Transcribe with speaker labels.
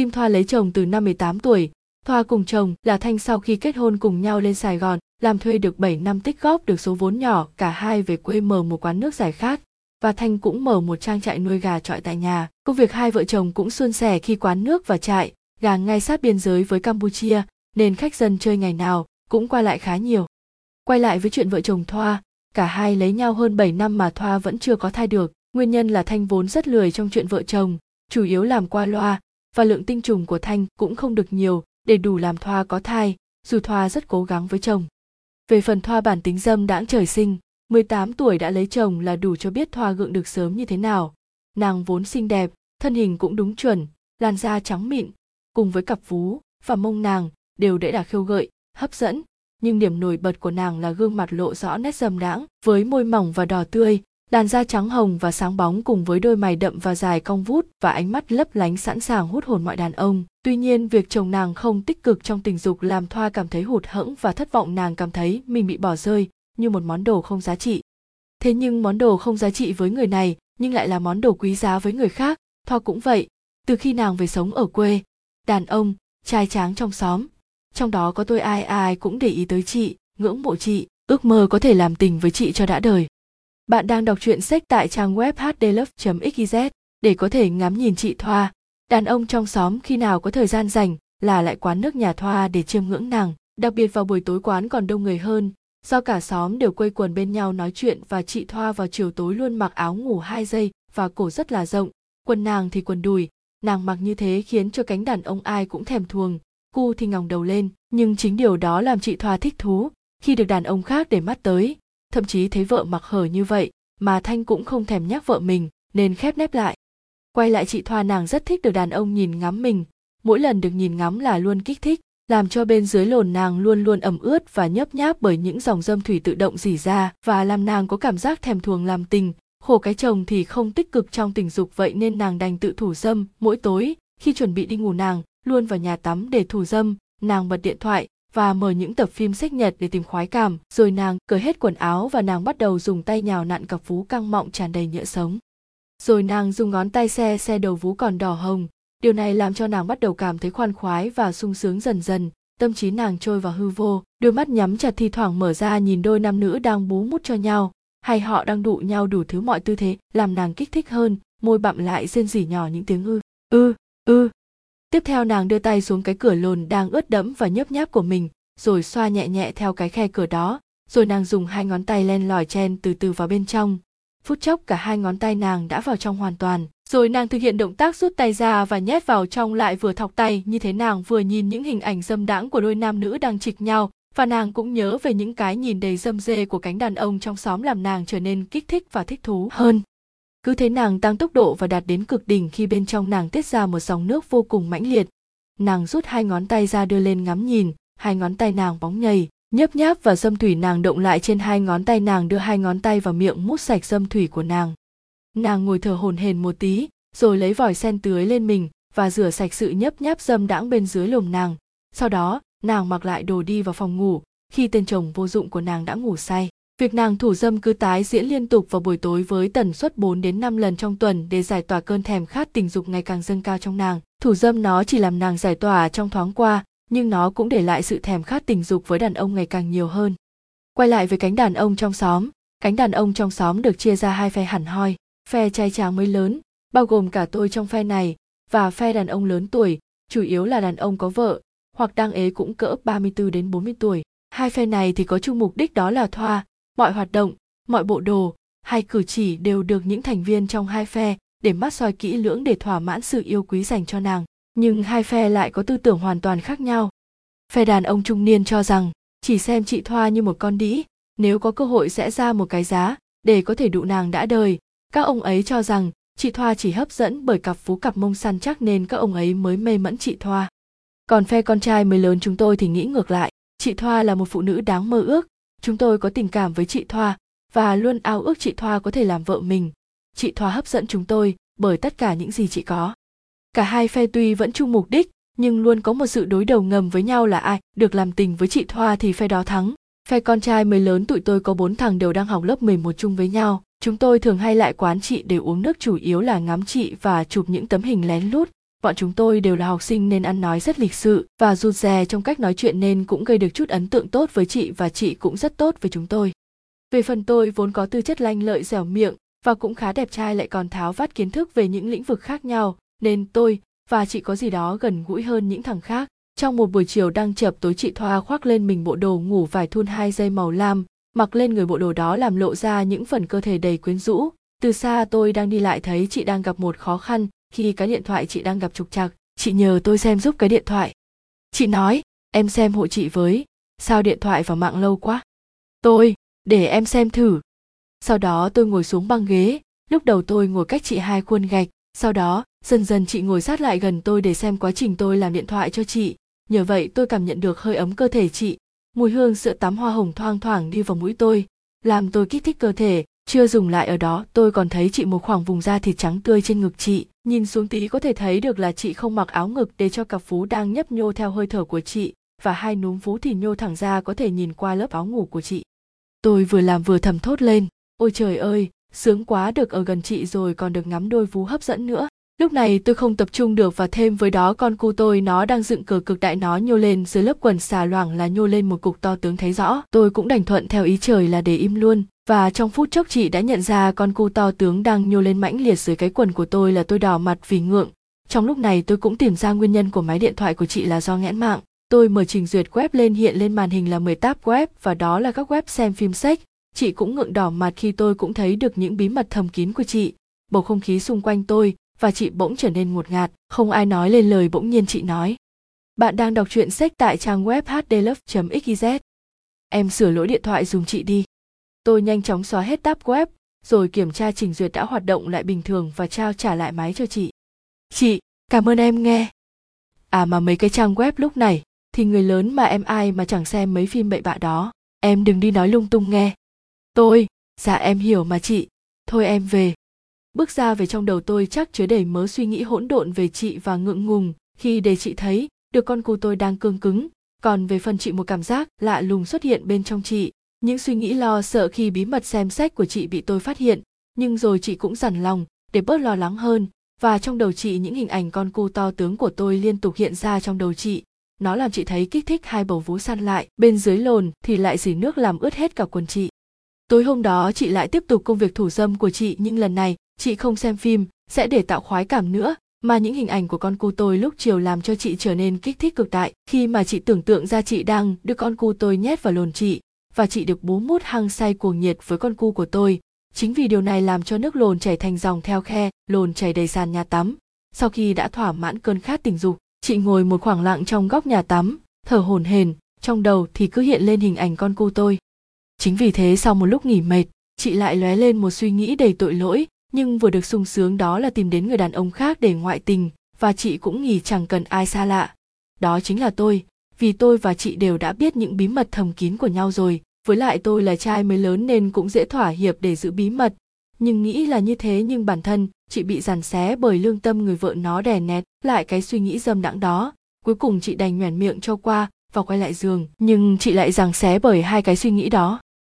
Speaker 1: Kim Thoa lấy chồng từ năm 18 tuổi, Thoa cùng chồng là Thanh sau khi kết hôn cùng nhau lên Sài Gòn, làm thuê được 7 năm tích góp được số vốn nhỏ, cả hai về quê mở một quán nước giải khát và Thanh cũng mở một trang trại nuôi gà trọi tại nhà. Công việc hai vợ chồng cũng suôn sẻ khi quán nước và trại, gà ngay sát biên giới với Campuchia, nên khách dân chơi ngày nào cũng qua lại khá nhiều. Quay lại với chuyện vợ chồng Thoa, cả hai lấy nhau hơn 7 năm mà Thoa vẫn chưa có thai được. Nguyên nhân là Thanh vốn rất lười trong chuyện vợ chồng, chủ yếu làm qua loa, và lượng tinh trùng của Thanh cũng không được nhiều để đủ làm Thoa có thai, dù Thoa rất cố gắng với chồng. Về phần Thoa bản tính dâm đãng trời sinh, 18 tuổi đã lấy chồng là đủ cho biết Thoa gượng được sớm như thế nào. Nàng vốn xinh đẹp, thân hình cũng đúng chuẩn, làn da trắng mịn, cùng với cặp vú và mông nàng đều đẫy đà khiêu gợi, hấp dẫn. Nhưng điểm nổi bật của nàng là gương mặt lộ rõ nét dâm đãng, với môi mỏng và đỏ tươi, làn da trắng hồng và sáng bóng cùng với đôi mày đậm và dài cong vút và ánh mắt lấp lánh sẵn sàng hút hồn mọi đàn ông. Tuy nhiên, việc chồng nàng không tích cực trong tình dục làm Thoa cảm thấy hụt hẫng và thất vọng nàng cảm thấy mình bị bỏ rơi như một món đồ không giá trị. Thế nhưng món đồ không giá trị với người này nhưng lại là món đồ quý giá với người khác, Thoa cũng vậy. Từ khi nàng về sống ở quê, đàn ông, trai tráng trong xóm, trong đó có tôi ai ai cũng để ý tới chị, ngưỡng mộ chị, ước mơ có thể làm tình với chị cho đã đời. Bạn đang đọc truyện sách tại trang web hdlove.xyz để có thể ngắm nhìn chị Thoa. Đàn ông trong xóm khi nào có thời gian rảnh là lại quán nước nhà Thoa để chiêm ngưỡng nàng. Đặc biệt vào buổi tối quán còn đông người hơn, do cả xóm đều quây quần bên nhau nói chuyện và chị Thoa vào chiều tối luôn mặc áo ngủ hai giây và cổ rất là rộng. Quần nàng thì quần đùi, nàng mặc như thế khiến cho cánh đàn ông ai cũng thèm thuồng, cu thì ngòng đầu lên. Nhưng chính điều đó làm chị Thoa thích thú, khi được đàn ông khác để mắt tới, thậm chí thấy vợ mặc hở như vậy mà thanh cũng không thèm nhắc vợ mình nên khép nép lại. Quay lại chị thoa nàng rất thích được đàn ông nhìn ngắm mình. Mỗi lần được nhìn ngắm là luôn kích thích, làm cho bên dưới lồn nàng luôn luôn ẩm ướt và nhấp nháp bởi những dòng dâm thủy tự động dỉ ra và làm nàng có cảm giác thèm thuồng làm tình. Khổ cái chồng thì không tích cực trong tình dục vậy nên nàng đành tự thủ dâm mỗi tối. Khi chuẩn bị đi ngủ nàng, luôn vào nhà tắm để thủ dâm. Nàng bật điện thoại và mở những tập phim sách nhật để tìm khoái cảm. Rồi nàng cởi hết quần áo và nàng bắt đầu dùng tay nhào nặn cặp vú căng mọng tràn đầy nhựa sống. Rồi nàng dùng ngón tay xe xe đầu vú còn đỏ hồng. Điều này làm cho nàng bắt đầu cảm thấy khoan khoái và sung sướng dần dần. Tâm trí nàng trôi vào hư vô, đôi mắt nhắm chặt thi thoảng mở ra nhìn đôi nam nữ đang bú mút cho nhau. Hay họ đang đụ nhau đủ thứ mọi tư thế, làm nàng kích thích hơn, môi bặm lại rên rỉ nhỏ những tiếng ư ư ư tiếp theo nàng đưa tay xuống cái cửa lồn đang ướt đẫm và nhấp nháp của mình, rồi xoa nhẹ nhẹ theo cái khe cửa đó, rồi nàng dùng hai ngón tay len lỏi chen từ từ vào bên trong. Phút chốc, cả hai ngón tay nàng đã vào trong hoàn toàn. Rồi nàng thực hiện động tác rút tay ra và nhét vào trong lại vừa thọc tay, như thế nàng vừa nhìn những hình ảnh dâm đãng của đôi nam nữ đang chịch nhau, và nàng cũng nhớ về những cái nhìn đầy dâm dê của cánh đàn ông trong xóm làm nàng trở nên kích thích và thích thú hơn cứ thế nàng tăng tốc độ và đạt đến cực đỉnh khi bên trong nàng tiết ra một dòng nước vô cùng mãnh liệt. Nàng rút hai ngón tay ra đưa lên ngắm nhìn, hai ngón tay nàng bóng nhầy, nhấp nháp và dâm thủy nàng động lại trên hai ngón tay nàng đưa hai ngón tay vào miệng mút sạch dâm thủy của nàng. Nàng ngồi thở hổn hển một tí, rồi lấy vòi sen tưới lên mình và rửa sạch sự nhấp nháp dâm đãng bên dưới lồng nàng. Sau đó, nàng mặc lại đồ đi vào phòng ngủ, khi tên chồng vô dụng của nàng đã ngủ say. Việc nàng thủ dâm cứ tái diễn liên tục vào buổi tối với tần suất 4 đến 5 lần trong tuần để giải tỏa cơn thèm khát tình dục ngày càng dâng cao trong nàng. Thủ dâm nó chỉ làm nàng giải tỏa trong thoáng qua, nhưng nó cũng để lại sự thèm khát tình dục với đàn ông ngày càng nhiều hơn. Quay lại với cánh đàn ông trong xóm, cánh đàn ông trong xóm được chia ra hai phe hẳn hoi, phe trai tráng mới lớn, bao gồm cả tôi trong phe này, và phe đàn ông lớn tuổi, chủ yếu là đàn ông có vợ, hoặc đang ế cũng cỡ 34 đến 40 tuổi. Hai phe này thì có chung mục đích đó là thoa, mọi hoạt động, mọi bộ đồ hay cử chỉ đều được những thành viên trong hai phe để mắt soi kỹ lưỡng để thỏa mãn sự yêu quý dành cho nàng. Nhưng hai phe lại có tư tưởng hoàn toàn khác nhau. Phe đàn ông trung niên cho rằng, chỉ xem chị thoa như một con đĩ, nếu có cơ hội sẽ ra một cái giá để có thể đụ nàng đã đời. Các ông ấy cho rằng, chị thoa chỉ hấp dẫn bởi cặp phú cặp mông săn chắc nên các ông ấy mới mê mẫn chị thoa. Còn phe con trai mới lớn chúng tôi thì nghĩ ngược lại, chị thoa là một phụ nữ đáng mơ ước chúng tôi có tình cảm với chị thoa và luôn ao ước chị thoa có thể làm vợ mình. Chị thoa hấp dẫn chúng tôi bởi tất cả những gì chị có. Cả hai phe tuy vẫn chung mục đích, nhưng luôn có một sự đối đầu ngầm với nhau là ai được làm tình với chị thoa thì phe đó thắng. Phe con trai mới lớn tụi tôi có bốn thằng đều đang học lớp 11 chung với nhau. Chúng tôi thường hay lại quán chị để uống nước chủ yếu là ngắm chị và chụp những tấm hình lén lút bọn chúng tôi đều là học sinh nên ăn nói rất lịch sự và rụt rè trong cách nói chuyện nên cũng gây được chút ấn tượng tốt với chị và chị cũng rất tốt với chúng tôi. Về phần tôi vốn có tư chất lanh lợi dẻo miệng và cũng khá đẹp trai lại còn tháo vát kiến thức về những lĩnh vực khác nhau, nên tôi và chị có gì đó gần gũi hơn những thằng khác. Trong một buổi chiều đang chập tối chị thoa khoác lên mình bộ đồ ngủ vải thun hai dây màu lam, mặc lên người bộ đồ đó làm lộ ra những phần cơ thể đầy quyến rũ. Từ xa tôi đang đi lại thấy chị đang gặp một khó khăn khi cái điện thoại chị đang gặp trục trặc, chị nhờ tôi xem giúp cái điện thoại. Chị nói, em xem hộ chị với. Sao điện thoại vào mạng lâu quá? Tôi, để em xem thử. Sau đó tôi ngồi xuống băng ghế. Lúc đầu tôi ngồi cách chị hai khuôn gạch. Sau đó, dần dần chị ngồi sát lại gần tôi để xem quá trình tôi làm điện thoại cho chị. Nhờ vậy tôi cảm nhận được hơi ấm cơ thể chị. Mùi hương sữa tắm hoa hồng thoang thoảng đi vào mũi tôi, làm tôi kích thích cơ thể. Chưa dùng lại ở đó, tôi còn thấy chị một khoảng vùng da thịt trắng tươi trên ngực chị nhìn xuống tí có thể thấy được là chị không mặc áo ngực để cho cặp vú đang nhấp nhô theo hơi thở của chị, và hai núm vú thì nhô thẳng ra có thể nhìn qua lớp áo ngủ của chị. Tôi vừa làm vừa thầm thốt lên, ôi trời ơi, sướng quá, được ở gần chị rồi còn được ngắm đôi vú hấp dẫn nữa. Lúc này tôi không tập trung được và thêm với đó, con cu tôi nó đang dựng cờ cực đại nó nhô lên dưới lớp quần xà loảng là nhô lên một cục to tướng thấy rõ. Tôi cũng đành thuận theo ý trời là để im luôn và trong phút chốc chị đã nhận ra con cu to tướng đang nhô lên mãnh liệt dưới cái quần của tôi là tôi đỏ mặt vì ngượng. Trong lúc này tôi cũng tìm ra nguyên nhân của máy điện thoại của chị là do nghẽn mạng. Tôi mở trình duyệt web lên hiện lên màn hình là 10 tab web và đó là các web xem phim sách. Chị cũng ngượng đỏ mặt khi tôi cũng thấy được những bí mật thầm kín của chị. Bầu không khí xung quanh tôi và chị bỗng trở nên ngột ngạt, không ai nói lên lời bỗng nhiên chị nói. Bạn đang đọc truyện sách tại trang web hdlove xyz. Em sửa lỗi điện thoại dùng chị đi tôi nhanh chóng xóa hết tab web, rồi kiểm tra trình duyệt đã hoạt động lại bình thường và trao trả lại máy cho chị. Chị, cảm ơn em nghe. À mà mấy cái trang web lúc này, thì người lớn mà em ai mà chẳng xem mấy phim bậy bạ đó. Em đừng đi nói lung tung nghe. Tôi dạ em hiểu mà chị. Thôi em về. Bước ra về trong đầu tôi chắc chứa đầy mớ suy nghĩ hỗn độn về chị và ngượng ngùng khi để chị thấy được con cu tôi đang cương cứng. Còn về phần chị một cảm giác lạ lùng xuất hiện bên trong chị những suy nghĩ lo sợ khi bí mật xem sách của chị bị tôi phát hiện, nhưng rồi chị cũng dằn lòng để bớt lo lắng hơn. Và trong đầu chị, những hình ảnh con cu to tướng của tôi liên tục hiện ra trong đầu chị. Nó làm chị thấy kích thích hai bầu vú săn lại. Bên dưới lồn thì lại dỉ nước làm ướt hết cả quần chị. Tối hôm đó, chị lại tiếp tục công việc thủ dâm của chị, nhưng lần này, chị không xem phim sẽ để tạo khoái cảm nữa, mà những hình ảnh của con cu tôi lúc chiều làm cho chị trở nên kích thích cực đại. Khi mà chị tưởng tượng ra chị đang đưa con cu tôi nhét vào lồn chị và chị được bố mút hăng say cuồng nhiệt với con cu của tôi. Chính vì điều này làm cho nước lồn chảy thành dòng theo khe, lồn chảy đầy sàn nhà tắm. Sau khi đã thỏa mãn cơn khát tình dục, chị ngồi một khoảng lặng trong góc nhà tắm, thở hổn hển, trong đầu thì cứ hiện lên hình ảnh con cu tôi. Chính vì thế sau một lúc nghỉ mệt, chị lại lóe lên một suy nghĩ đầy tội lỗi, nhưng vừa được sung sướng đó là tìm đến người đàn ông khác để ngoại tình, và chị cũng nghỉ chẳng cần ai xa lạ. Đó chính là tôi vì tôi và chị đều đã biết những bí mật thầm kín của nhau rồi. Với lại tôi là trai mới lớn nên cũng dễ thỏa hiệp để giữ bí mật. Nhưng nghĩ là như thế nhưng bản thân, chị bị giàn xé bởi lương tâm người vợ nó đè nét lại cái suy nghĩ dâm đãng đó. Cuối cùng chị đành nhoẻn miệng cho qua và quay lại giường. Nhưng chị lại giằng xé bởi hai cái suy nghĩ đó.